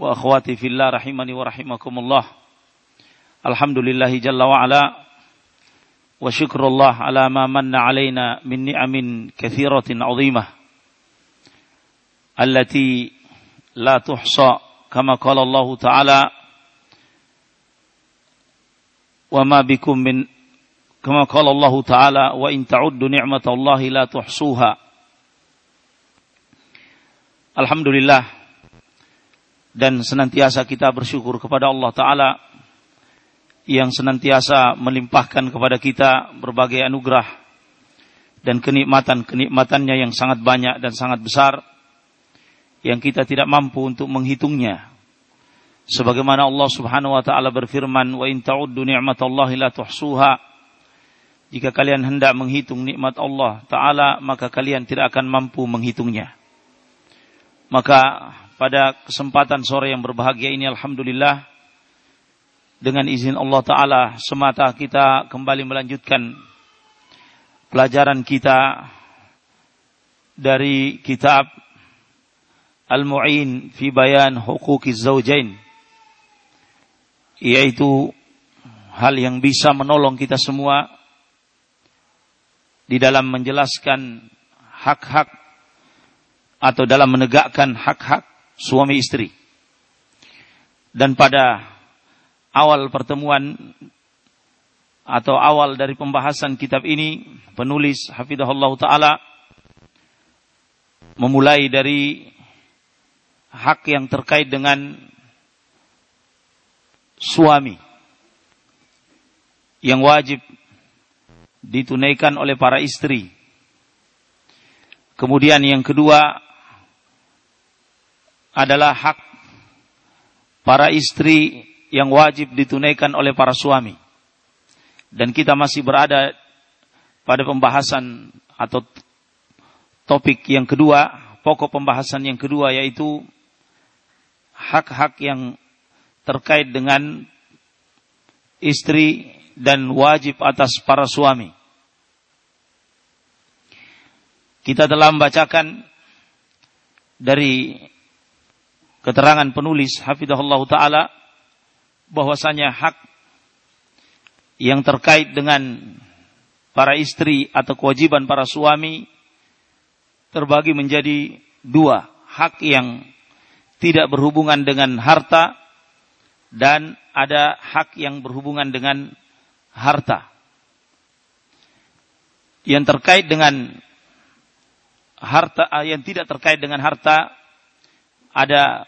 وأخواتي في الله رحمني ورحمكم الله. الحمد لله جل وعلا وشكر الله على ما من علينا من نعم كثيرة عظيمة التي لا تحصى كما قال الله تعالى وما بكم من كما قال الله تعالى وإن تعدوا نعمة الله لا تحصوها. Alhamdulillah dan senantiasa kita bersyukur kepada Allah Ta'ala yang senantiasa melimpahkan kepada kita berbagai anugerah dan kenikmatan-kenikmatannya yang sangat banyak dan sangat besar yang kita tidak mampu untuk menghitungnya. Sebagaimana Allah Subhanahu wa taala berfirman, "Wa in ta'uddu ni'matallahi la tuhsuha." Jika kalian hendak menghitung nikmat Allah taala, maka kalian tidak akan mampu menghitungnya. Maka pada kesempatan sore yang berbahagia ini alhamdulillah dengan izin Allah taala semata kita kembali melanjutkan pelajaran kita dari kitab Al-Mu'in fi Bayan Huquqiz Zawjain yaitu hal yang bisa menolong kita semua di dalam menjelaskan hak-hak atau dalam menegakkan hak-hak suami istri. Dan pada awal pertemuan atau awal dari pembahasan kitab ini penulis hafizahullah taala memulai dari hak yang terkait dengan suami yang wajib ditunaikan oleh para istri. Kemudian yang kedua adalah hak para istri yang wajib ditunaikan oleh para suami. Dan kita masih berada pada pembahasan atau topik yang kedua, pokok pembahasan yang kedua yaitu hak-hak yang terkait dengan istri dan wajib atas para suami. Kita telah membacakan dari keterangan penulis hafizahullah taala bahwasanya hak yang terkait dengan para istri atau kewajiban para suami terbagi menjadi dua hak yang tidak berhubungan dengan harta dan ada hak yang berhubungan dengan harta. Yang terkait dengan harta eh, yang tidak terkait dengan harta ada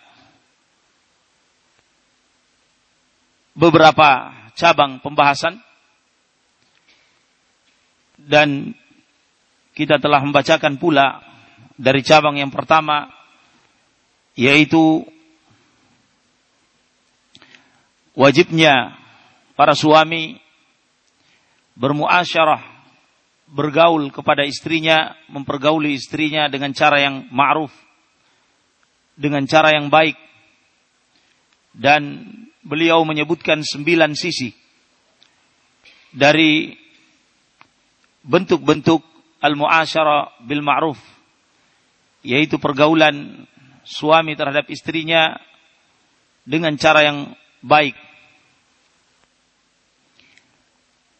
beberapa cabang pembahasan. Dan kita telah membacakan pula dari cabang yang pertama yaitu wajibnya para suami bermuasyarah bergaul kepada istrinya mempergauli istrinya dengan cara yang ma'ruf dengan cara yang baik dan beliau menyebutkan sembilan sisi dari bentuk-bentuk al-muasyarah bil ma'ruf yaitu pergaulan suami terhadap istrinya dengan cara yang baik.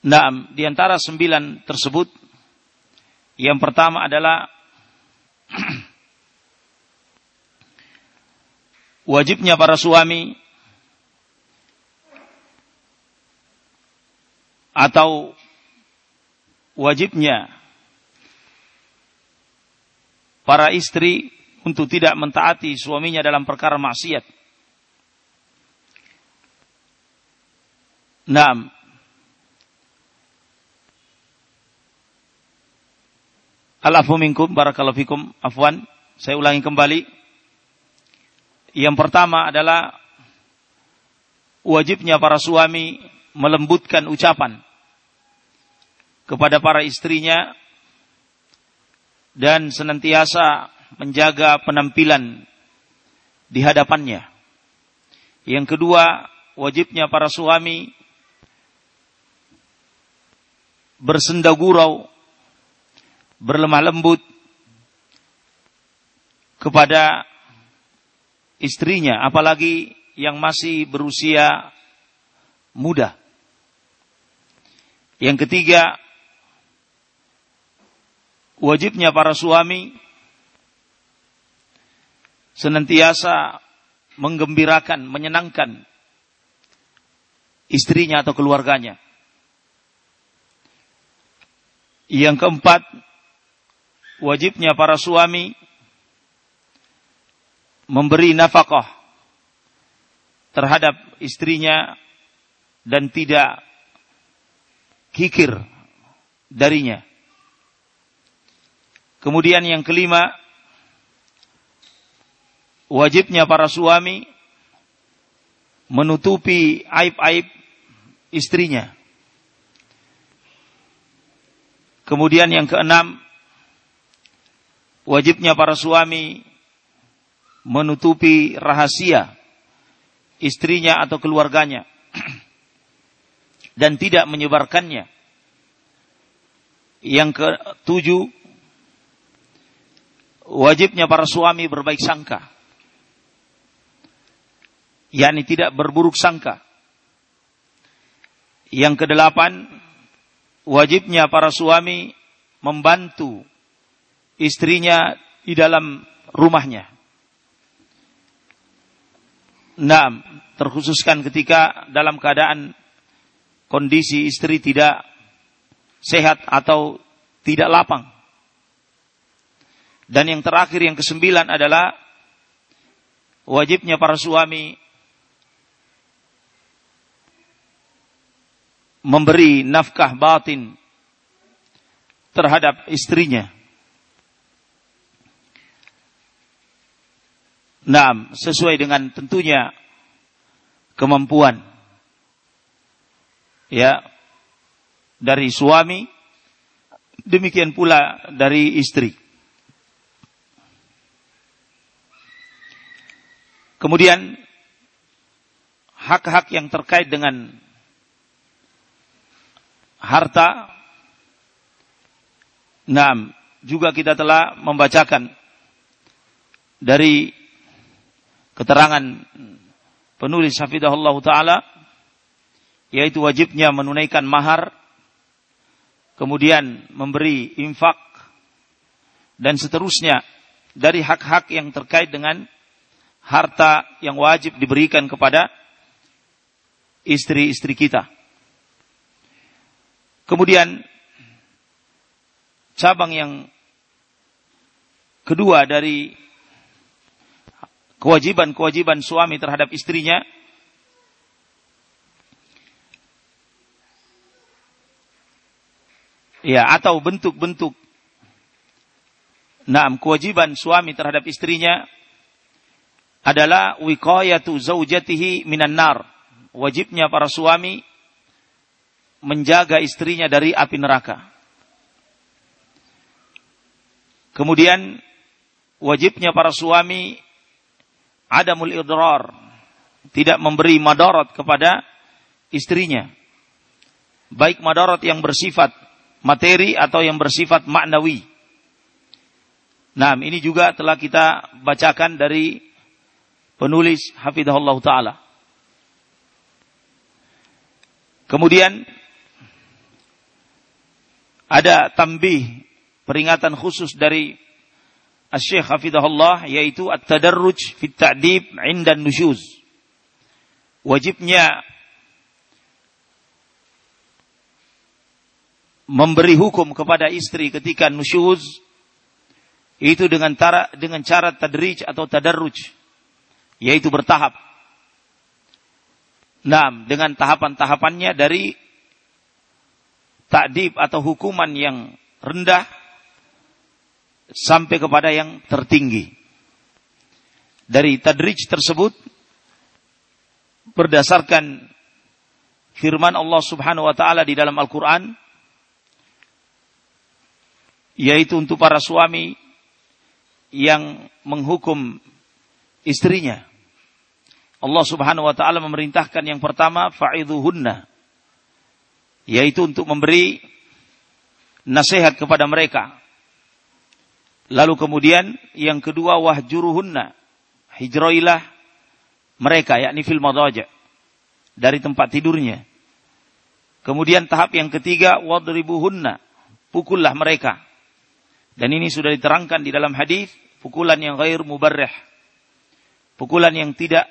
Nah, di antara sembilan tersebut, yang pertama adalah wajibnya para suami atau wajibnya para istri untuk tidak mentaati suaminya dalam perkara maksiat. Naam. Alafu minkum barakallahu afwan. Saya ulangi kembali. Yang pertama adalah wajibnya para suami melembutkan ucapan kepada para istrinya dan senantiasa menjaga penampilan di hadapannya. Yang kedua, wajibnya para suami bersenda gurau, berlemah lembut kepada istrinya, apalagi yang masih berusia muda. Yang ketiga, wajibnya para suami senantiasa menggembirakan, menyenangkan istrinya atau keluarganya. Yang keempat, wajibnya para suami memberi nafkah terhadap istrinya dan tidak kikir darinya. Kemudian yang kelima, wajibnya para suami menutupi aib-aib istrinya. Kemudian yang keenam, wajibnya para suami menutupi rahasia istrinya atau keluarganya dan tidak menyebarkannya. Yang ketujuh, wajibnya para suami berbaik sangka. yakni tidak berburuk sangka. Yang kedelapan, wajibnya para suami membantu istrinya di dalam rumahnya. Nah, terkhususkan ketika dalam keadaan kondisi istri tidak sehat atau tidak lapang. Dan yang terakhir yang kesembilan adalah wajibnya para suami memberi nafkah batin terhadap istrinya. Nah, sesuai dengan tentunya kemampuan ya dari suami demikian pula dari istri. Kemudian hak-hak yang terkait dengan harta. Nah, juga kita telah membacakan dari keterangan penulis Hafidahullah Ta'ala yaitu wajibnya menunaikan mahar kemudian memberi infak dan seterusnya dari hak-hak yang terkait dengan harta yang wajib diberikan kepada istri-istri kita. Kemudian cabang yang kedua dari kewajiban-kewajiban suami terhadap istrinya ya atau bentuk-bentuk Nah, kewajiban suami terhadap istrinya adalah wiqayatu zaujatihi minan nar. Wajibnya para suami menjaga istrinya dari api neraka. Kemudian wajibnya para suami adamul idrar, tidak memberi madarat kepada istrinya. Baik madarat yang bersifat materi atau yang bersifat maknawi. Nah, ini juga telah kita bacakan dari penulis hafidahullah taala. Kemudian ada tambih peringatan khusus dari Syekh Hafidahullah yaitu at-tadarruj fit ta'dib 'inda nusyuz. Wajibnya memberi hukum kepada istri ketika nusyuz itu dengan cara dengan cara tadrij atau tadarruj yaitu bertahap. Nah, dengan tahapan-tahapannya dari takdib atau hukuman yang rendah sampai kepada yang tertinggi. Dari tadrij tersebut berdasarkan firman Allah Subhanahu wa taala di dalam Al-Qur'an yaitu untuk para suami yang menghukum istrinya. Allah Subhanahu wa taala memerintahkan yang pertama fa'idhuhunna yaitu untuk memberi nasihat kepada mereka. Lalu kemudian yang kedua wahjuruhunna hijrailah mereka yakni fil madaja dari tempat tidurnya. Kemudian tahap yang ketiga wadribuhunna pukullah mereka dan ini sudah diterangkan di dalam hadis, pukulan yang ghair mubarrih. Pukulan yang tidak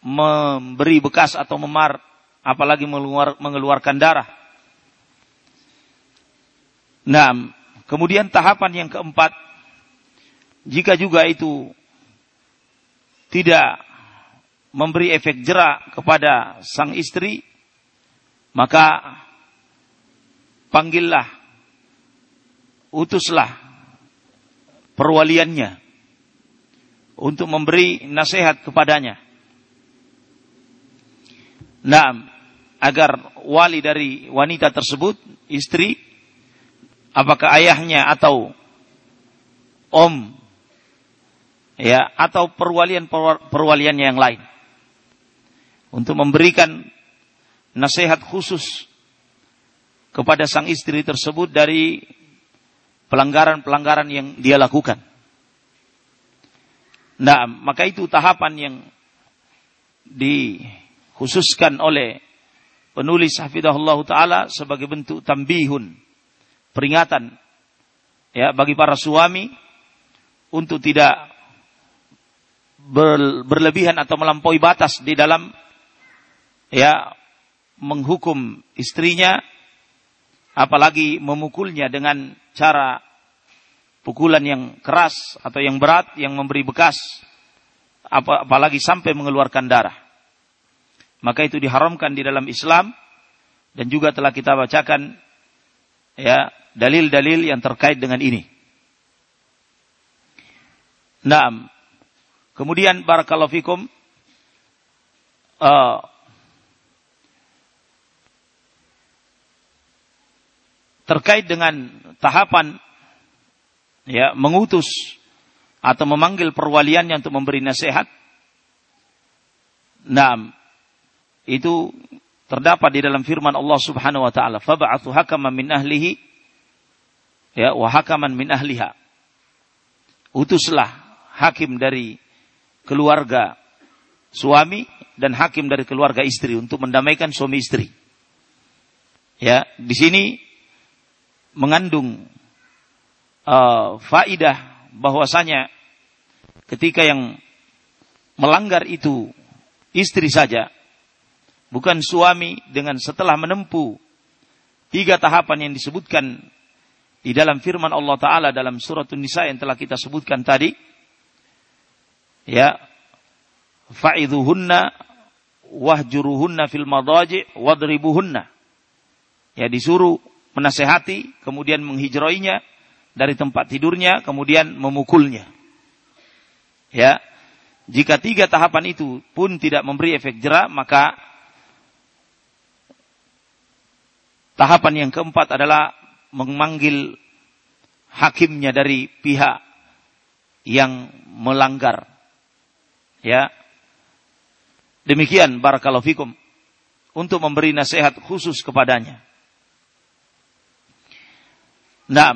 memberi bekas atau memar, apalagi mengeluar, mengeluarkan darah. Nah, kemudian tahapan yang keempat, jika juga itu tidak memberi efek jerak kepada sang istri, maka panggillah, utuslah perwaliannya untuk memberi nasihat kepadanya. Nah, agar wali dari wanita tersebut, istri, apakah ayahnya atau om, ya, atau perwalian perwaliannya yang lain, untuk memberikan nasihat khusus kepada sang istri tersebut dari pelanggaran-pelanggaran yang dia lakukan. Nah, maka itu tahapan yang dikhususkan oleh penulis Hafidahullah Ta'ala sebagai bentuk tambihun, peringatan ya bagi para suami untuk tidak berlebihan atau melampaui batas di dalam ya menghukum istrinya apalagi memukulnya dengan cara pukulan yang keras atau yang berat yang memberi bekas apalagi sampai mengeluarkan darah maka itu diharamkan di dalam Islam dan juga telah kita bacakan ya dalil-dalil yang terkait dengan ini. Nah, kemudian barakallahu fikum uh, terkait dengan tahapan ya mengutus atau memanggil perwaliannya untuk memberi nasihat. Nah, itu terdapat di dalam firman Allah Subhanahu wa taala, "Fab'athu hakaman min ahlihi ya wa hakaman min ahliha." Utuslah hakim dari keluarga suami dan hakim dari keluarga istri untuk mendamaikan suami istri. Ya, di sini mengandung uh, faidah bahwasanya ketika yang melanggar itu istri saja, bukan suami dengan setelah menempuh tiga tahapan yang disebutkan di dalam firman Allah Ta'ala dalam surat Nisa yang telah kita sebutkan tadi, ya, fa'idhuhunna wahjuruhunna fil madaji wadribuhunna. Ya disuruh menasehati, kemudian menghijrainya dari tempat tidurnya, kemudian memukulnya. Ya, jika tiga tahapan itu pun tidak memberi efek jerak, maka tahapan yang keempat adalah memanggil hakimnya dari pihak yang melanggar. Ya. Demikian barakallahu untuk memberi nasihat khusus kepadanya. Nah,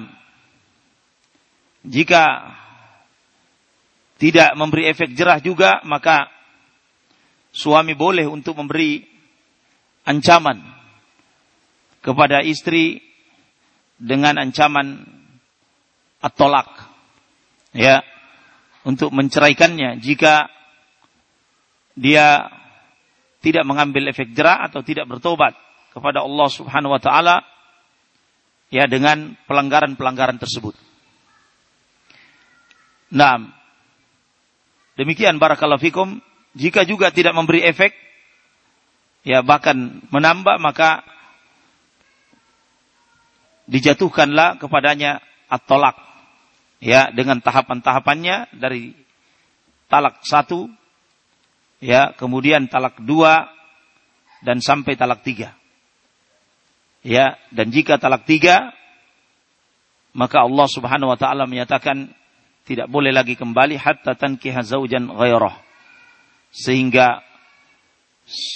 jika tidak memberi efek jerah juga, maka suami boleh untuk memberi ancaman kepada istri dengan ancaman atolak, ya, untuk menceraikannya jika dia tidak mengambil efek jerah atau tidak bertobat kepada Allah Subhanahu wa taala ya dengan pelanggaran-pelanggaran tersebut. Nah, demikian barakallahu fikum, jika juga tidak memberi efek ya bahkan menambah maka dijatuhkanlah kepadanya at-tolak ya dengan tahapan-tahapannya dari talak satu ya kemudian talak dua dan sampai talak tiga ya dan jika talak tiga maka Allah subhanahu wa ta'ala menyatakan tidak boleh lagi kembali hatta tankiha zaujan ghairah. Sehingga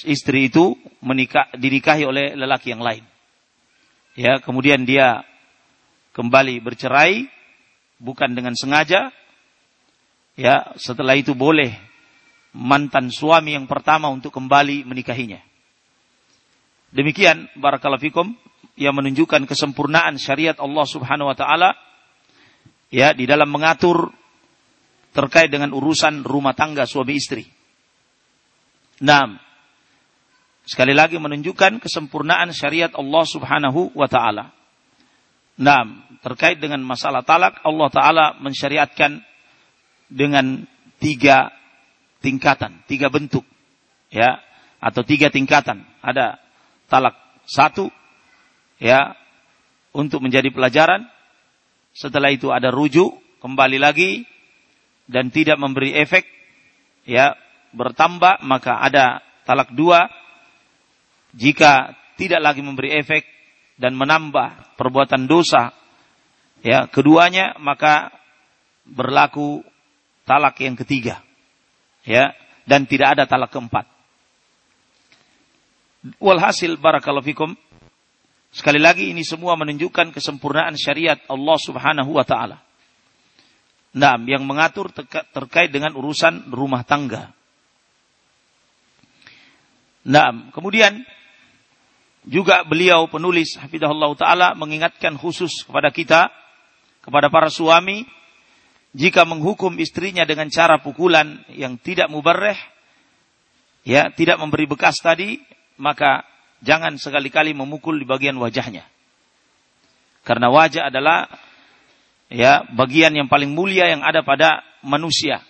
istri itu menikah dinikahi oleh lelaki yang lain. Ya kemudian dia kembali bercerai bukan dengan sengaja. Ya setelah itu boleh mantan suami yang pertama untuk kembali menikahinya demikian barakallahu fikum yang menunjukkan kesempurnaan syariat Allah Subhanahu wa taala ya di dalam mengatur terkait dengan urusan rumah tangga suami istri. Nah, Sekali lagi menunjukkan kesempurnaan syariat Allah Subhanahu wa taala. Nah, terkait dengan masalah talak, Allah taala mensyariatkan dengan tiga tingkatan, tiga bentuk, ya, atau tiga tingkatan. Ada talak satu, ya, untuk menjadi pelajaran. Setelah itu ada rujuk, kembali lagi, dan tidak memberi efek, ya, bertambah, maka ada talak dua, jika tidak lagi memberi efek dan menambah perbuatan dosa ya keduanya maka berlaku talak yang ketiga ya dan tidak ada talak keempat walhasil barakallahu fikum sekali lagi ini semua menunjukkan kesempurnaan syariat Allah Subhanahu wa taala. Nah yang mengatur terkait dengan urusan rumah tangga. Nah, kemudian juga beliau penulis hafizahullah taala mengingatkan khusus kepada kita kepada para suami jika menghukum istrinya dengan cara pukulan yang tidak mubarreh ya tidak memberi bekas tadi maka jangan sekali-kali memukul di bagian wajahnya. Karena wajah adalah ya bagian yang paling mulia yang ada pada manusia.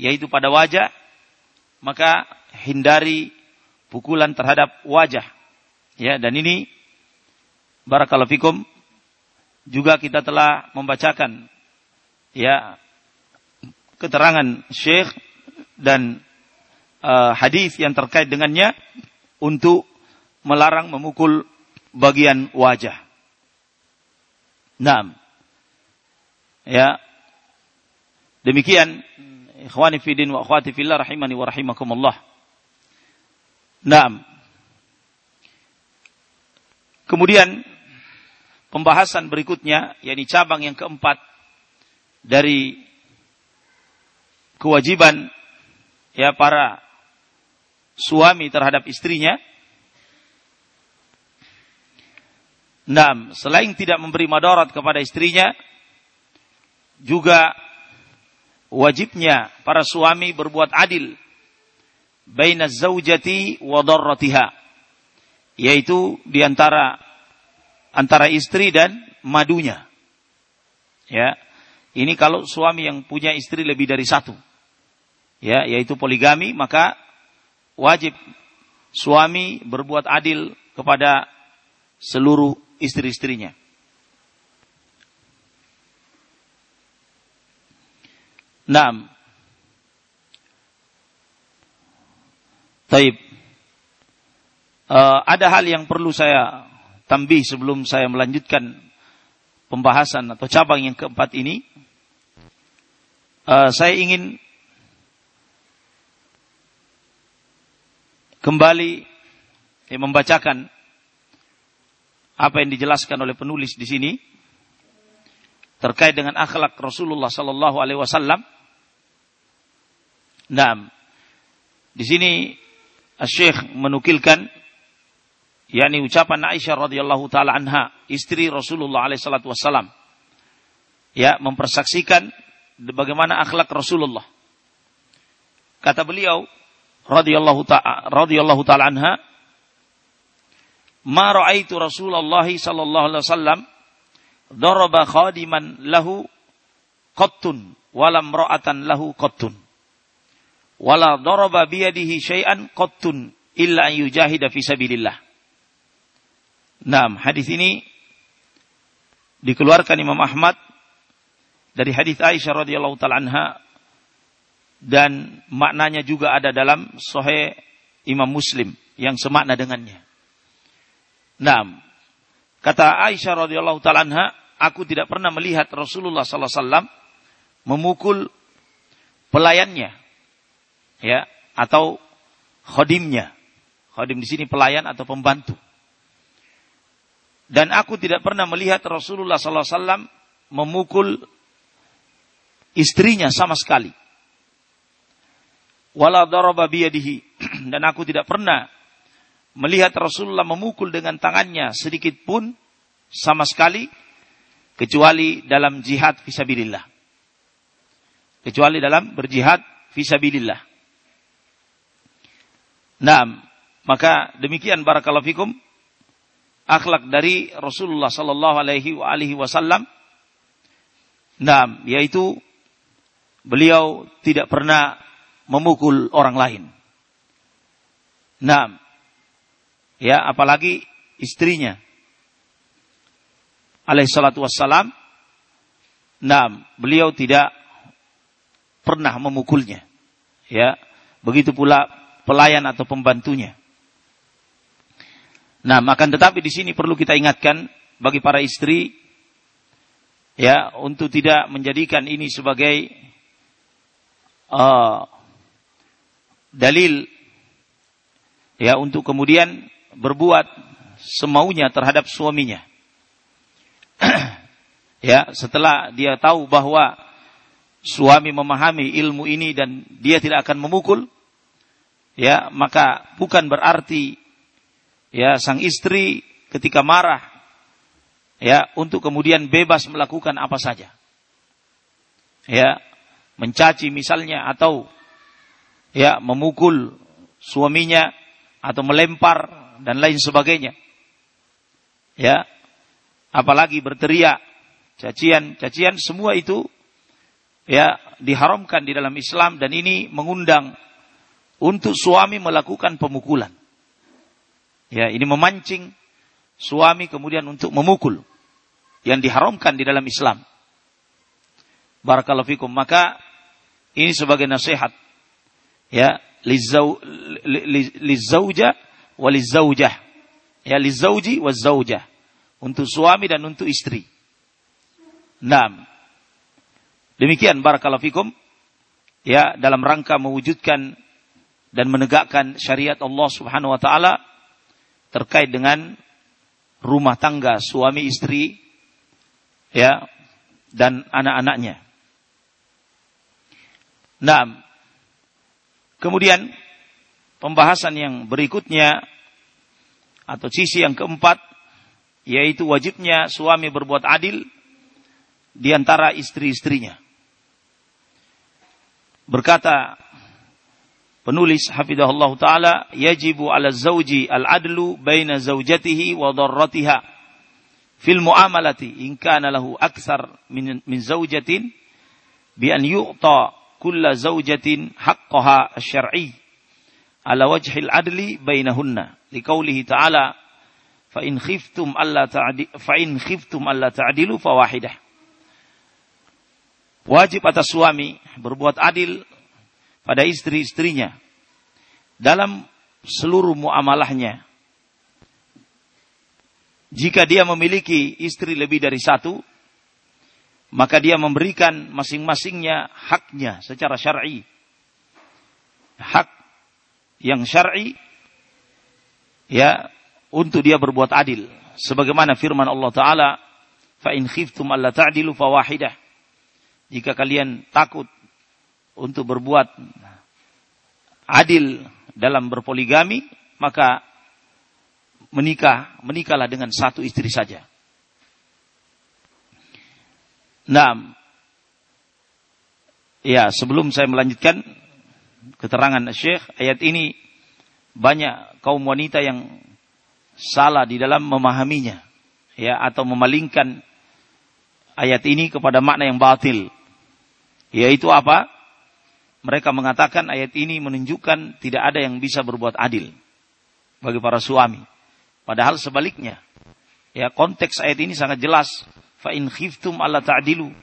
Yaitu pada wajah maka hindari pukulan terhadap wajah. Ya, dan ini barakallahu fikum juga kita telah membacakan ya keterangan Syekh dan uh, hadis yang terkait dengannya untuk melarang memukul bagian wajah. Naam. Ya. Demikian ikhwani fi din wa akhwati fillah rahimani wa rahimakumullah. Naam. Kemudian pembahasan berikutnya, yakni cabang yang keempat dari kewajiban ya para suami terhadap istrinya. Nah, selain tidak memberi madarat kepada istrinya, juga wajibnya para suami berbuat adil baina zaujati wa darratiha yaitu di antara antara istri dan madunya. Ya. Ini kalau suami yang punya istri lebih dari satu. Ya, yaitu poligami, maka wajib suami berbuat adil kepada seluruh istri-istrinya. Naam. Taib uh, ada hal yang perlu saya tambih sebelum saya melanjutkan pembahasan atau cabang yang keempat ini. Uh, saya ingin kembali ya, membacakan apa yang dijelaskan oleh penulis di sini terkait dengan akhlak Rasulullah Sallallahu Alaihi Wasallam. Nah, di sini Syekh menukilkan yakni ucapan Aisyah radhiyallahu taala anha, istri Rasulullah alaihi salatu wasallam. Ya, mempersaksikan bagaimana akhlak Rasulullah. Kata beliau radhiyallahu taala radhiyallahu taala anha, ma ra'aitu Rasulullah sallallahu alaihi wasallam daraba khadiman lahu qattun wala ra'atan lahu qattun wala daraba biyadihi syai'an qattun illa an yujahida fi sabilillah. Naam, hadis ini dikeluarkan Imam Ahmad dari hadis Aisyah radhiyallahu taala anha dan maknanya juga ada dalam Sahih Imam Muslim yang semakna dengannya. Naam. Kata Aisyah radhiyallahu taala aku tidak pernah melihat Rasulullah sallallahu alaihi wasallam memukul pelayannya ya atau khodimnya. Khodim di sini pelayan atau pembantu. Dan aku tidak pernah melihat Rasulullah sallallahu alaihi wasallam memukul istrinya sama sekali. Wala dan aku tidak pernah melihat Rasulullah memukul dengan tangannya sedikit pun sama sekali kecuali dalam jihad fisabilillah. Kecuali dalam berjihad fisabilillah. Nah, maka demikian barakallahu fikum akhlak dari Rasulullah sallallahu alaihi wasallam. Nah, yaitu beliau tidak pernah memukul orang lain. Nah, ya apalagi istrinya. Alaihissalatu wassalam. Nah beliau tidak pernah memukulnya. Ya begitu pula pelayan atau pembantunya. Nah makan tetapi di sini perlu kita ingatkan bagi para istri ya untuk tidak menjadikan ini sebagai uh, dalil ya untuk kemudian berbuat semaunya terhadap suaminya. ya, setelah dia tahu bahwa suami memahami ilmu ini dan dia tidak akan memukul, ya, maka bukan berarti ya sang istri ketika marah ya untuk kemudian bebas melakukan apa saja. Ya, mencaci misalnya atau ya memukul suaminya atau melempar dan lain sebagainya. Ya. Apalagi berteriak, cacian, cacian semua itu ya diharamkan di dalam Islam dan ini mengundang untuk suami melakukan pemukulan. Ya, ini memancing suami kemudian untuk memukul yang diharamkan di dalam Islam. Barakallahu. Maka ini sebagai nasihat ya lizauja walizaujah. Ya lizauji wazaujah. Untuk suami dan untuk istri. Naam. Demikian barakallahu fikum. Ya, dalam rangka mewujudkan dan menegakkan syariat Allah Subhanahu wa taala terkait dengan rumah tangga suami istri ya dan anak-anaknya. Nah, kemudian pembahasan yang berikutnya atau sisi yang keempat yaitu wajibnya suami berbuat adil di antara istri-istrinya. Berkata penulis hafizahullah taala yajibu ala zauji al adlu baina zaujatihi wa darratiha fil muamalati in kana lahu akthar min min zaujatin bi an yu'ta kulla zaujatin haqqaha asy-syar'i ala wajhil adli bainahunna. Liqaulihi ta'ala fa in khiftum alla ta'di fa in khiftum alla ta'dilu fawahidah wajib atas suami berbuat adil pada istri-istrinya dalam seluruh muamalahnya. Jika dia memiliki istri lebih dari satu maka dia memberikan masing-masingnya haknya secara syar'i. Hak yang syar'i ya untuk dia berbuat adil. Sebagaimana firman Allah taala fa in khiftum alla ta'dilu fawahidah. Jika kalian takut untuk berbuat adil dalam berpoligami maka menikah menikahlah dengan satu istri saja Nah, ya sebelum saya melanjutkan keterangan Syekh, ayat ini banyak kaum wanita yang salah di dalam memahaminya ya atau memalingkan ayat ini kepada makna yang batil. Yaitu apa? Mereka mengatakan ayat ini menunjukkan tidak ada yang bisa berbuat adil bagi para suami. Padahal sebaliknya ya konteks ayat ini sangat jelas fa in khiftum alla ta'dilu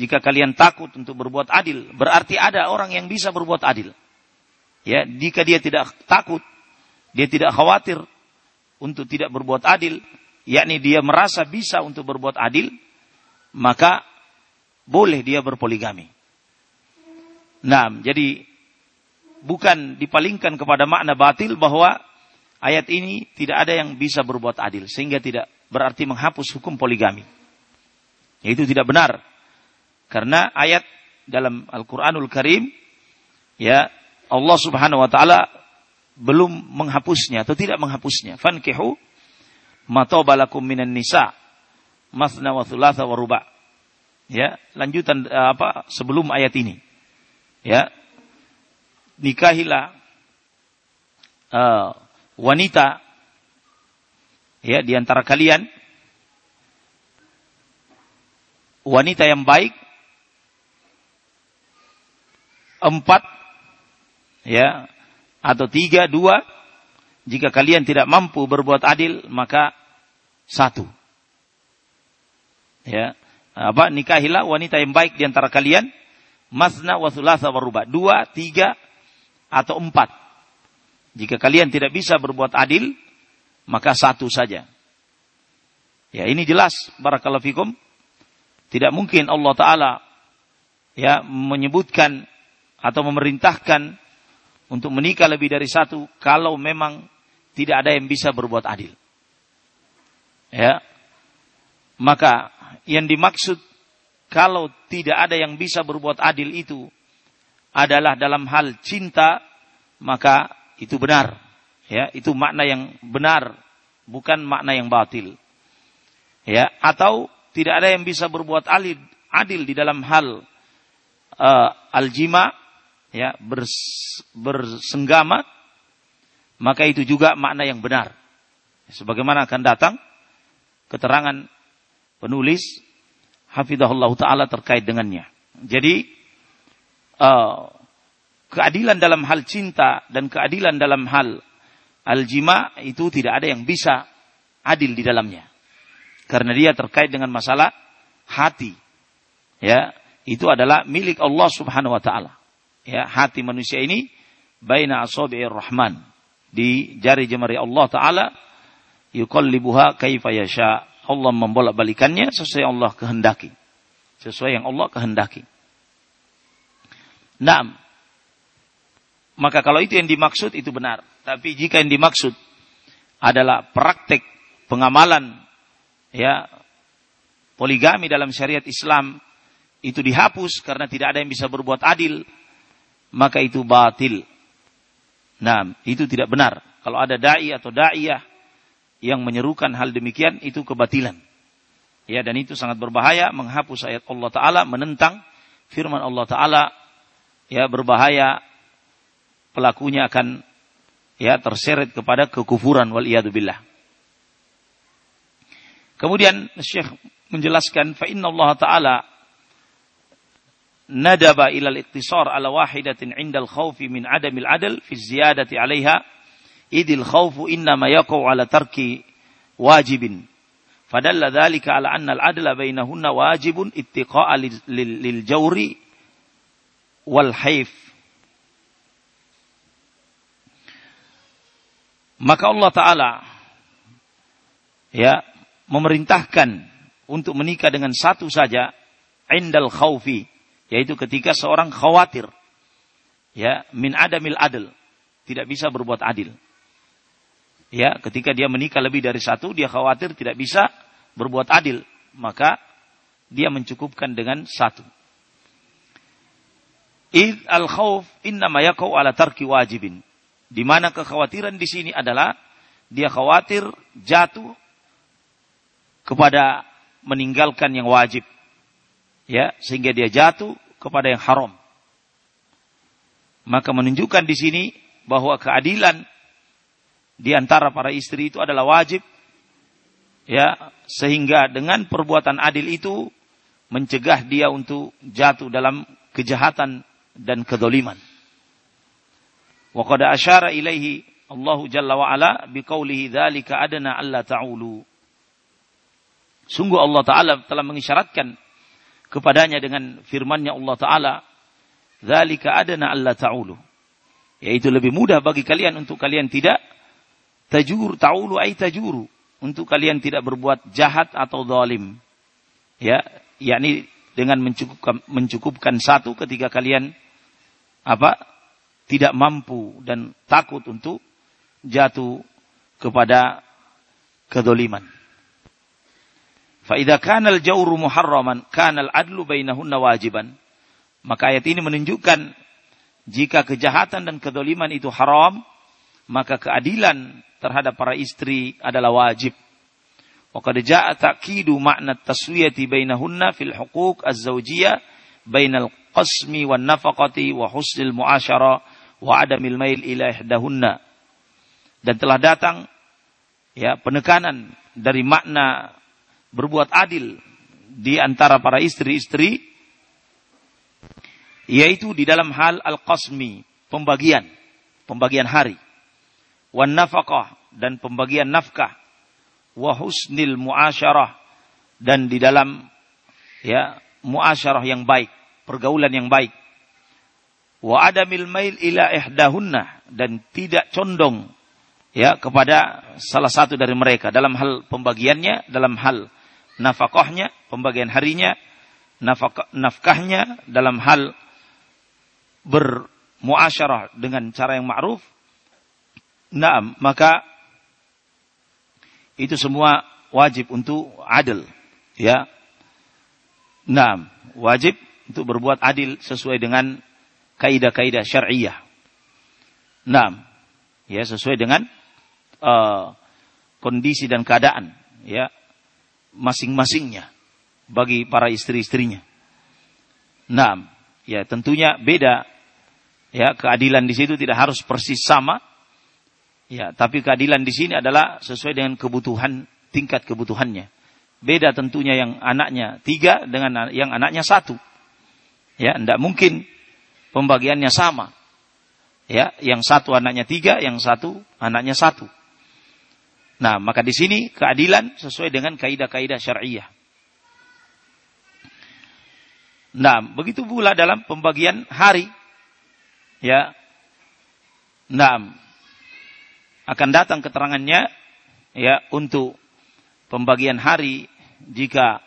jika kalian takut untuk berbuat adil berarti ada orang yang bisa berbuat adil ya jika dia tidak takut dia tidak khawatir untuk tidak berbuat adil, yakni dia merasa bisa untuk berbuat adil, maka boleh dia berpoligami. Nah, jadi bukan dipalingkan kepada makna batil bahwa ayat ini tidak ada yang bisa berbuat adil sehingga tidak berarti menghapus hukum poligami. Itu tidak benar. Karena ayat dalam Al-Qur'anul Karim ya Allah Subhanahu wa taala belum menghapusnya atau tidak menghapusnya. Fankihu matobalakum minan nisa masna wa thulatha wa ruba. Ya, lanjutan eh, apa sebelum ayat ini. Ya. Nikahilah uh, wanita ya di antara kalian wanita yang baik empat ya atau tiga, dua. Jika kalian tidak mampu berbuat adil, maka satu. Ya, apa nikahilah wanita yang baik di antara kalian, masna wa thulatha wa ruba. Dua, tiga, atau empat. Jika kalian tidak bisa berbuat adil, maka satu saja. Ya, ini jelas barakallahu fikum. Tidak mungkin Allah taala ya menyebutkan atau memerintahkan untuk menikah lebih dari satu kalau memang tidak ada yang bisa berbuat adil. Ya. Maka yang dimaksud kalau tidak ada yang bisa berbuat adil itu adalah dalam hal cinta maka itu benar. Ya, itu makna yang benar, bukan makna yang batil. Ya, atau tidak ada yang bisa berbuat adil, adil di dalam hal uh, aljima ya bers, bersenggama maka itu juga makna yang benar. Sebagaimana akan datang keterangan penulis hafizahullah taala terkait dengannya. Jadi uh, keadilan dalam hal cinta dan keadilan dalam hal aljima itu tidak ada yang bisa adil di dalamnya karena dia terkait dengan masalah hati. Ya itu adalah milik Allah Subhanahu wa taala. Ya hati manusia ini baina asabi'ir rahman. Di jari jemari Allah taala yuqallibuha kaifa yasha. Allah membolak-balikannya sesuai Allah kehendaki. Sesuai yang Allah kehendaki. Naam. Maka kalau itu yang dimaksud itu benar. Tapi jika yang dimaksud adalah praktek pengamalan ya poligami dalam syariat Islam itu dihapus karena tidak ada yang bisa berbuat adil maka itu batil. Nah, itu tidak benar. Kalau ada dai atau daiyah yang menyerukan hal demikian itu kebatilan. Ya, dan itu sangat berbahaya menghapus ayat Allah taala menentang firman Allah taala ya berbahaya pelakunya akan ya terseret kepada kekufuran wal billah. Kemudian Syekh menjelaskan fa inna Allah taala nadaba ila al-iktisar ala wahidatin indal khawfi min adamil adl fi ziyadati 'alaiha. Idil khawfu innama yaqau ala tarki wajibin. Fadalla dhalika ala anna al-adla bainahunna wajibun ittiqa'a lil jawri wal haif maka Allah taala ya memerintahkan untuk menikah dengan satu saja indal khawfi yaitu ketika seorang khawatir ya min adamil adil tidak bisa berbuat adil. Ya ketika dia menikah lebih dari satu dia khawatir tidak bisa berbuat adil maka dia mencukupkan dengan satu. Id al khawf inna yaqau ala tarki wajibin. Di mana kekhawatiran di sini adalah dia khawatir jatuh kepada meninggalkan yang wajib ya sehingga dia jatuh kepada yang haram. Maka menunjukkan di sini bahwa keadilan di antara para istri itu adalah wajib ya sehingga dengan perbuatan adil itu mencegah dia untuk jatuh dalam kejahatan dan kedoliman. Wa qad asyara ilaihi Allah Jalla wa Ala biqaulihi dzalika adana alla ta'ulu. Sungguh Allah Ta'ala telah mengisyaratkan kepadanya dengan firman-Nya Allah Ta'ala dzalika adana alla ta'ulu. Yaitu lebih mudah bagi kalian untuk kalian tidak tajur taulu ay tajuru. Untuk kalian tidak berbuat jahat atau zalim. Ya yakni dengan mencukupkan mencukupkan satu ketika kalian apa tidak mampu dan takut untuk jatuh kepada kedoliman. Fa idza kana al-jawru muharraman kana al-adlu bainahunna wajiban. Maka ayat ini menunjukkan jika kejahatan dan kedoliman itu haram, maka keadilan terhadap para istri adalah wajib. Waqad jaa ta'kidu makna taswiyati bainahunna fil huquq az-zawjiyah bainal qasmi wan nafaqati wa husnil muasyara wa adamil mail ila ihdahunna. Dan telah datang ya penekanan dari makna berbuat adil di antara para istri-istri yaitu di dalam hal al-qasmi, pembagian, pembagian hari. Wan nafkah dan pembagian nafkah. Wa husnil muasyarah dan di dalam ya muasyarah yang baik, pergaulan yang baik. Wa adamil mail ila ihdahunna dan tidak condong ya kepada salah satu dari mereka dalam hal pembagiannya, dalam hal nafkahnya, pembagian harinya, nafkah, nafkahnya dalam hal bermuasyarah dengan cara yang ma'ruf, nah maka itu semua wajib untuk adil, ya. Nah, wajib untuk berbuat adil sesuai dengan kaidah-kaidah syariah. Nah, ya sesuai dengan uh, kondisi dan keadaan, ya masing-masingnya bagi para istri-istrinya. Nah, ya tentunya beda Ya, keadilan di situ tidak harus persis sama. Ya, tapi keadilan di sini adalah sesuai dengan kebutuhan tingkat kebutuhannya. Beda tentunya yang anaknya tiga dengan yang anaknya satu. Ya, tidak mungkin pembagiannya sama. Ya, yang satu anaknya tiga, yang satu anaknya satu. Nah, maka di sini keadilan sesuai dengan kaidah-kaidah syariah. Nah, begitu pula dalam pembagian hari ya Naam akan datang keterangannya ya untuk pembagian hari jika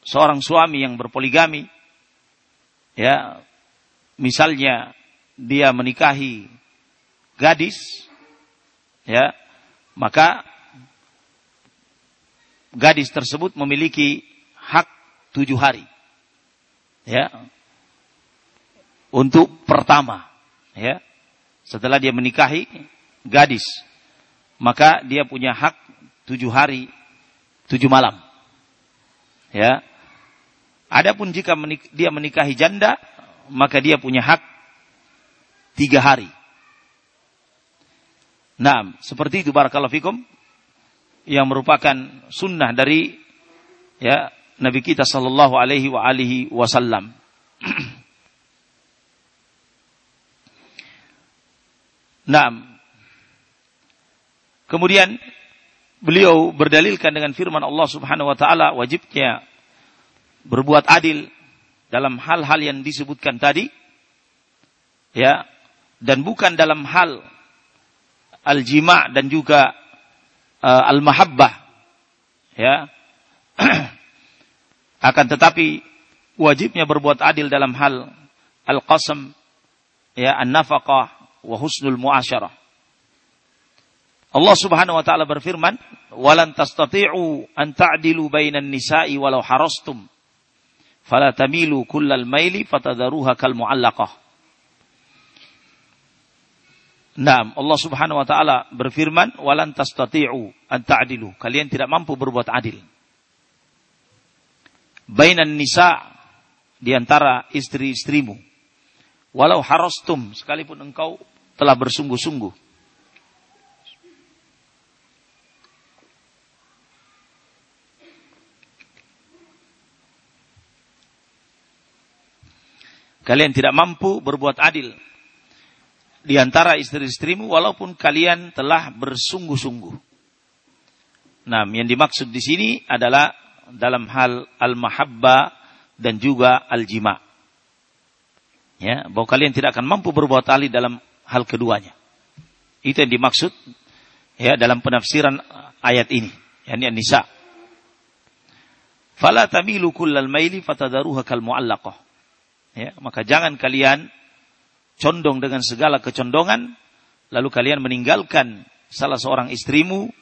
seorang suami yang berpoligami ya misalnya dia menikahi gadis ya maka gadis tersebut memiliki hak tujuh hari ya untuk pertama, ya. Setelah dia menikahi gadis, maka dia punya hak tujuh hari, tujuh malam. Ya. Adapun jika menik dia menikahi janda, maka dia punya hak tiga hari. Nah, seperti itu barakallahu fikum yang merupakan sunnah dari ya Nabi kita sallallahu alaihi wa alihi wasallam. Nah, kemudian beliau berdalilkan dengan firman Allah Subhanahu wa taala wajibnya berbuat adil dalam hal-hal yang disebutkan tadi ya dan bukan dalam hal al-jima' dan juga uh, al-mahabbah ya akan tetapi wajibnya berbuat adil dalam hal al-qasam ya an-nafaqah wa husnul muasyarah. Allah Subhanahu wa taala berfirman, "Walan tastati'u an ta'dilu bainan nisa'i walau harastum." Fala tamilu kullal maili fatadharuha kal mu'allaqah. Nah, Allah Subhanahu wa taala berfirman, "Walan tastati'u an ta'dilu." Kalian tidak mampu berbuat adil. Bainan nisa di antara istri-istrimu. Walau harastum, sekalipun engkau telah bersungguh-sungguh. Kalian tidak mampu berbuat adil di antara istri-istrimu walaupun kalian telah bersungguh-sungguh. Nah, yang dimaksud di sini adalah dalam hal al-mahabba dan juga al-jima. Ya, bahwa kalian tidak akan mampu berbuat adil dalam hal keduanya. Itu yang dimaksud ya dalam penafsiran ayat ini, yakni An-Nisa. Fala tamilu kullal maili fatadaruha kal. Ya, maka jangan kalian condong dengan segala kecondongan lalu kalian meninggalkan salah seorang istrimu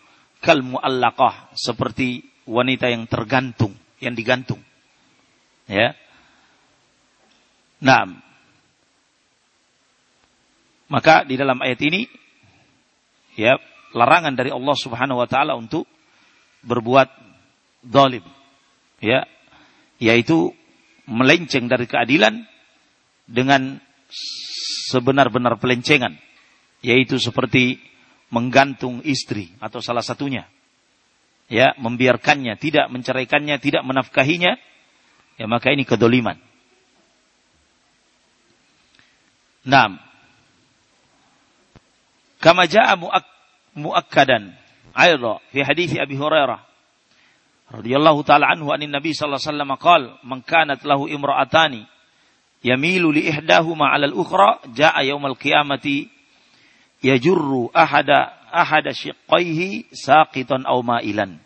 kal mu'allaqah seperti wanita yang tergantung, yang digantung. Ya. Nah, maka di dalam ayat ini ya larangan dari Allah Subhanahu wa taala untuk berbuat zalim ya yaitu melenceng dari keadilan dengan sebenar-benar pelencengan yaitu seperti menggantung istri atau salah satunya. Ya membiarkannya tidak menceraikannya tidak menafkahinya ya maka ini kedoliman. Naam. Kama jaa muak muakkadan ayra fi hadis Abi Hurairah radhiyallahu taala anhu anin Nabi sallallahu alaihi wasallam qaal man kanat lahu imra'atani yamilu li ihdahuma 'ala al-ukhra jaa yaumal qiyamati yajurru ahada ahada shiqqaihi saqitan aw ma'ilan.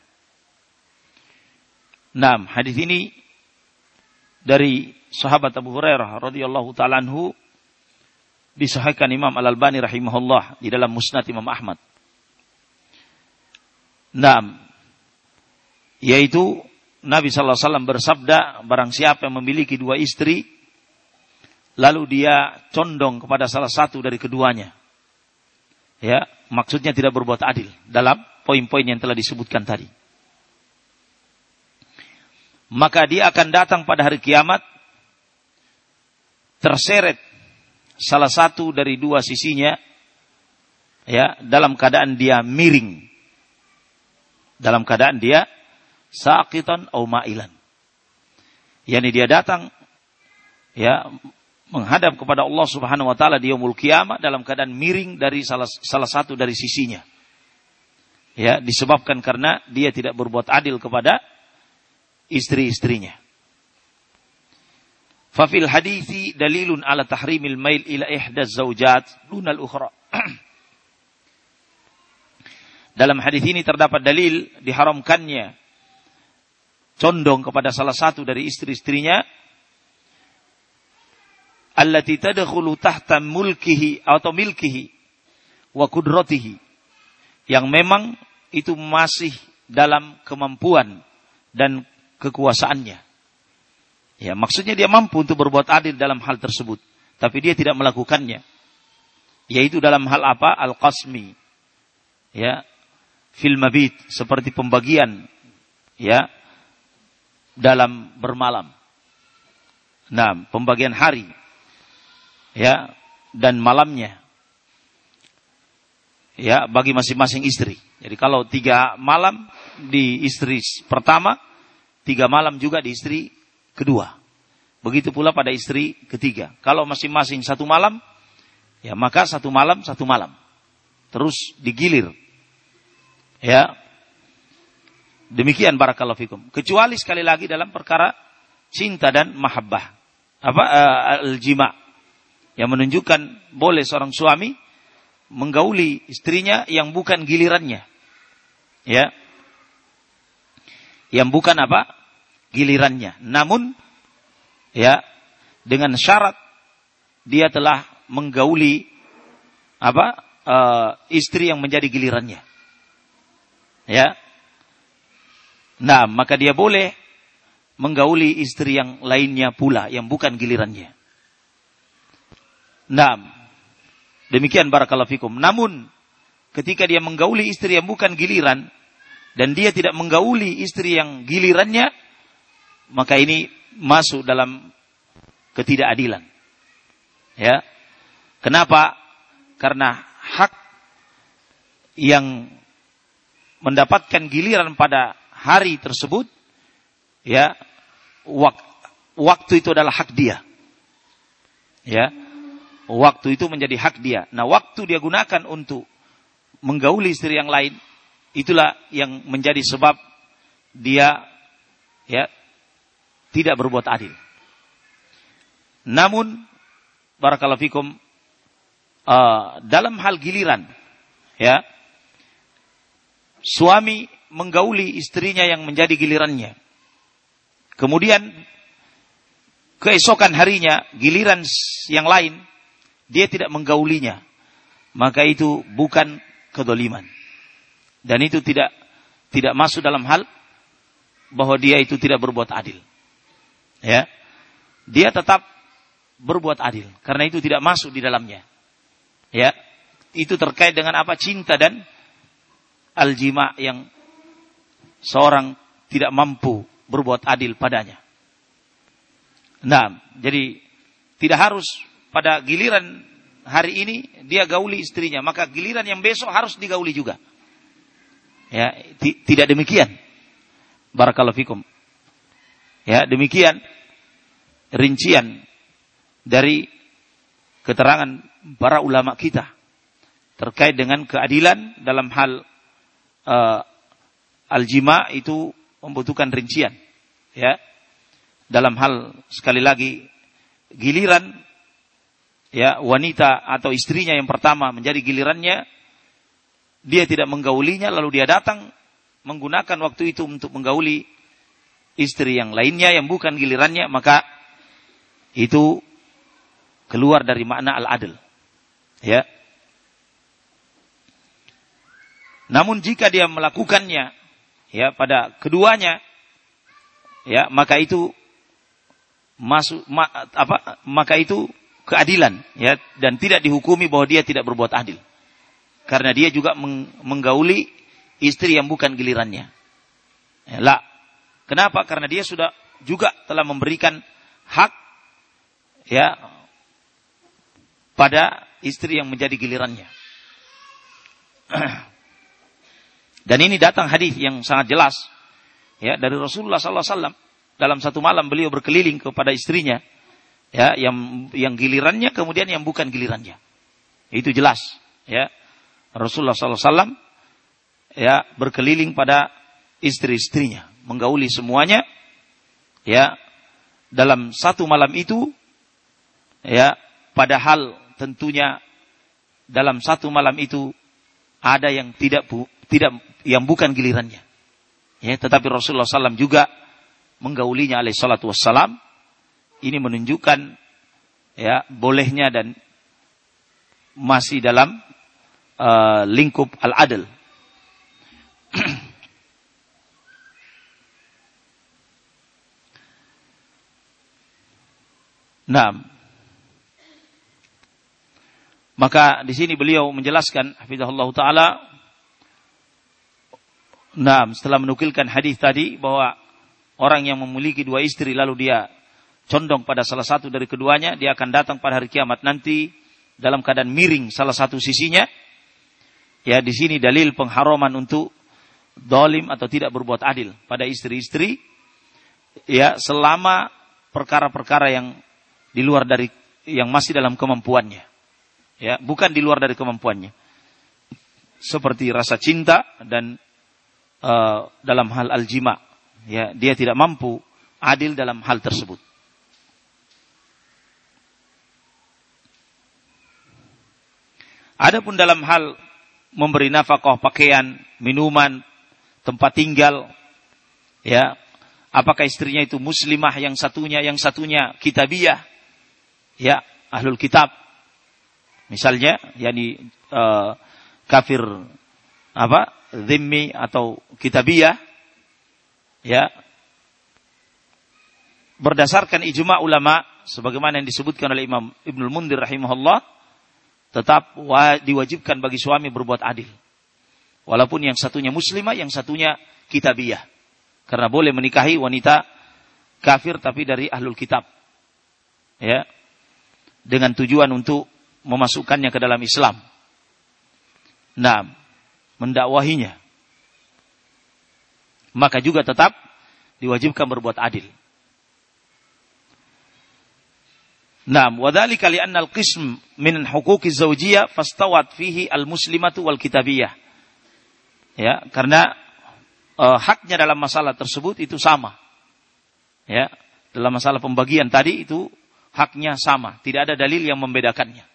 Naam, hadis ini dari sahabat Abu Hurairah radhiyallahu taala anhu disahihkan Imam Al-Albani rahimahullah di dalam Musnad Imam Ahmad. Naam, yaitu Nabi sallallahu alaihi wasallam bersabda, barang siapa yang memiliki dua istri lalu dia condong kepada salah satu dari keduanya. Ya, maksudnya tidak berbuat adil dalam poin-poin yang telah disebutkan tadi. Maka dia akan datang pada hari kiamat terseret salah satu dari dua sisinya ya dalam keadaan dia miring dalam keadaan dia sakitan au ma'ilan. Yani dia datang ya menghadap kepada Allah Subhanahu wa taala di yaumul kiamat dalam keadaan miring dari salah salah satu dari sisinya. Ya, disebabkan karena dia tidak berbuat adil kepada istri-istrinya. Fafil hadithi dalilun ala tahrimil mail ila ihda zaujat dunal ukhra. Dalam hadis ini terdapat dalil diharamkannya condong kepada salah satu dari istri-istrinya allati tadkhulu tahta mulkihi atau milkihi wa kudratihi yang memang itu masih dalam kemampuan dan kekuasaannya. Ya, maksudnya dia mampu untuk berbuat adil dalam hal tersebut, tapi dia tidak melakukannya. Yaitu dalam hal apa? Al-qasmi. Ya, fil mabit seperti pembagian ya dalam bermalam. Nah, pembagian hari ya dan malamnya ya bagi masing-masing istri. Jadi kalau tiga malam di istri pertama, tiga malam juga di istri kedua. Begitu pula pada istri ketiga. Kalau masing-masing satu malam, ya maka satu malam satu malam. Terus digilir. Ya. Demikian barakallahu fikum. Kecuali sekali lagi dalam perkara cinta dan mahabbah. Apa uh, al-jima' yang menunjukkan boleh seorang suami menggauli istrinya yang bukan gilirannya. Ya. Yang bukan apa? Gilirannya. Namun ya dengan syarat dia telah menggauli apa? Uh, istri yang menjadi gilirannya. Ya. Nah, maka dia boleh menggauli istri yang lainnya pula yang bukan gilirannya. Nah, demikian barakallahu fikum. Namun, ketika dia menggauli istri yang bukan giliran, dan dia tidak menggauli istri yang gilirannya, maka ini masuk dalam ketidakadilan. Ya. Kenapa? Karena hak yang mendapatkan giliran pada hari tersebut, ya, waktu itu adalah hak dia. Ya. Waktu itu menjadi hak dia. Nah, waktu dia gunakan untuk menggauli istri yang lain, itulah yang menjadi sebab dia ya tidak berbuat adil. Namun barakallahu fikum uh, dalam hal giliran ya suami menggauli istrinya yang menjadi gilirannya. Kemudian keesokan harinya giliran yang lain dia tidak menggaulinya, maka itu bukan kedoliman. Dan itu tidak tidak masuk dalam hal bahwa dia itu tidak berbuat adil. Ya. Dia tetap berbuat adil karena itu tidak masuk di dalamnya. Ya. Itu terkait dengan apa? Cinta dan aljima yang seorang tidak mampu berbuat adil padanya. Nah, jadi tidak harus pada giliran hari ini dia gauli istrinya, maka giliran yang besok harus digauli juga. Ya, tidak demikian. Barakallahu fikum. Ya, demikian rincian dari keterangan para ulama kita terkait dengan keadilan dalam hal uh, al-jima itu membutuhkan rincian. Ya. Dalam hal sekali lagi giliran ya wanita atau istrinya yang pertama menjadi gilirannya dia tidak menggaulinya lalu dia datang menggunakan waktu itu untuk menggauli istri yang lainnya yang bukan gilirannya maka itu keluar dari makna al-adl ya. Namun jika dia melakukannya ya pada keduanya ya maka itu masuk ma, apa maka itu keadilan ya dan tidak dihukumi bahwa dia tidak berbuat adil. Karena dia juga menggauli istri yang bukan gilirannya. Ya, lah. Kenapa? Karena dia sudah juga telah memberikan hak ya pada istri yang menjadi gilirannya. Dan ini datang hadis yang sangat jelas ya dari Rasulullah SAW dalam satu malam beliau berkeliling kepada istrinya ya yang yang gilirannya kemudian yang bukan gilirannya. Itu jelas, ya. Rasulullah SAW ya berkeliling pada istri-istrinya, menggauli semuanya, ya dalam satu malam itu, ya padahal tentunya dalam satu malam itu ada yang tidak bu, tidak yang bukan gilirannya. Ya, tetapi Rasulullah SAW juga menggaulinya alaih salatu wassalam ini menunjukkan ya bolehnya dan masih dalam uh, lingkup al-adl. nah, maka di sini beliau menjelaskan hafizahullah taala Nah, setelah menukilkan hadis tadi bahwa orang yang memiliki dua istri lalu dia condong pada salah satu dari keduanya, dia akan datang pada hari kiamat nanti dalam keadaan miring salah satu sisinya. Ya, di sini dalil pengharaman untuk dolim atau tidak berbuat adil pada istri-istri. Ya, selama perkara-perkara yang di luar dari yang masih dalam kemampuannya. Ya, bukan di luar dari kemampuannya. Seperti rasa cinta dan uh, dalam hal aljima. Ya, dia tidak mampu adil dalam hal tersebut. Adapun dalam hal memberi nafkah pakaian, minuman, tempat tinggal, ya, apakah istrinya itu muslimah yang satunya, yang satunya kitabiah, ya, ahlul kitab, misalnya, yakni uh, kafir apa, zimmi atau kitabiah, ya, berdasarkan ijma ulama, sebagaimana yang disebutkan oleh Imam Ibnul Mundir rahimahullah, tetap diwajibkan bagi suami berbuat adil. Walaupun yang satunya muslimah, yang satunya kitabiyah. Karena boleh menikahi wanita kafir tapi dari ahlul kitab. Ya. Dengan tujuan untuk memasukkannya ke dalam Islam. Nah, mendakwahinya. Maka juga tetap diwajibkan berbuat adil. Naam, wa dzalika li'anna al-qism min huquqi zawjiyah fastawat fihi al-muslimatu wal kitabiyah. Ya, karena uh, haknya dalam masalah tersebut itu sama. Ya, dalam masalah pembagian tadi itu haknya sama, tidak ada dalil yang membedakannya.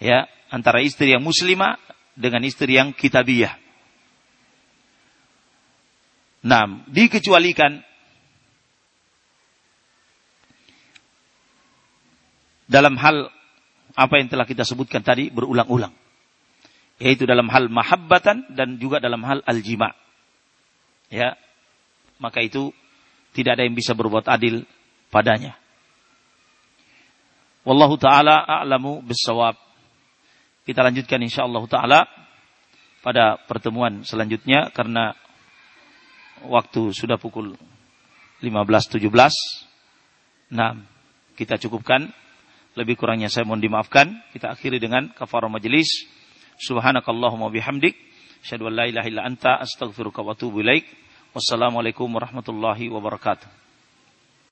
Ya, antara istri yang muslimah dengan istri yang kitabiyah. Nah, dikecualikan dalam hal apa yang telah kita sebutkan tadi berulang-ulang. Yaitu dalam hal mahabbatan dan juga dalam hal aljima. Ya. Maka itu tidak ada yang bisa berbuat adil padanya. Wallahu taala a'lamu bissawab. Kita lanjutkan insyaallah taala pada pertemuan selanjutnya karena waktu sudah pukul 15.17. Nah, kita cukupkan lebih kurangnya saya mohon dimaafkan. Kita akhiri dengan kafarah majelis. Subhanakallahumma bihamdik. Asyhadu an la ilaha illa anta astaghfiruka wa atubu ilaik. Wassalamualaikum warahmatullahi wabarakatuh.